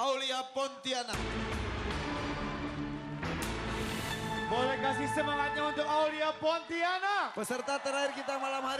Aulia Pontianak. Boleh kasih semangatnya untuk Aulia Pontianak. Peserta terakhir kita malam hari